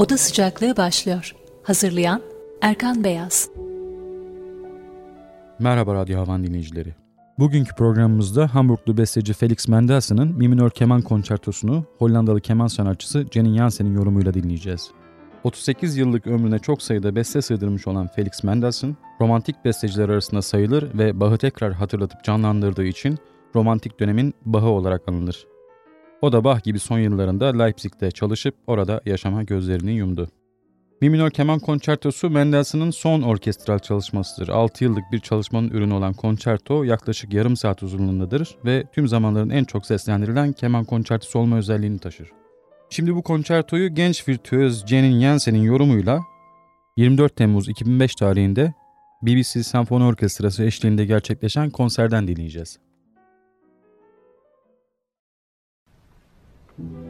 Oda Sıcaklığı başlıyor. Hazırlayan Erkan Beyaz. Merhaba Radyo Havan dinleyicileri. Bugünkü programımızda Hamburglu besteci Felix Mendelssohn'ın Mi minör keman konçertosunu Hollandalı keman sanatçısı Jenny Jansen'in yorumuyla dinleyeceğiz. 38 yıllık ömrüne çok sayıda beste sığdırmış olan Felix Mendelssohn, romantik besteciler arasında sayılır ve Bach'ı tekrar hatırlatıp canlandırdığı için romantik dönemin Bach'ı olarak anılır. O da Bach gibi son yıllarında Leipzig'te çalışıp orada yaşama gözlerini yumdu. Mi minör keman konçertosu Mendelssohn'un son orkestral çalışmasıdır. 6 yıllık bir çalışmanın ürünü olan konçerto yaklaşık yarım saat uzunluğundadır ve tüm zamanların en çok seslendirilen keman konçertosu olma özelliğini taşır. Şimdi bu konçertoyu genç virtüöz Jenny Jensen'in yorumuyla 24 Temmuz 2005 tarihinde BBC Senfoni Orkestrası eşliğinde gerçekleşen konserden dinleyeceğiz. Thank you.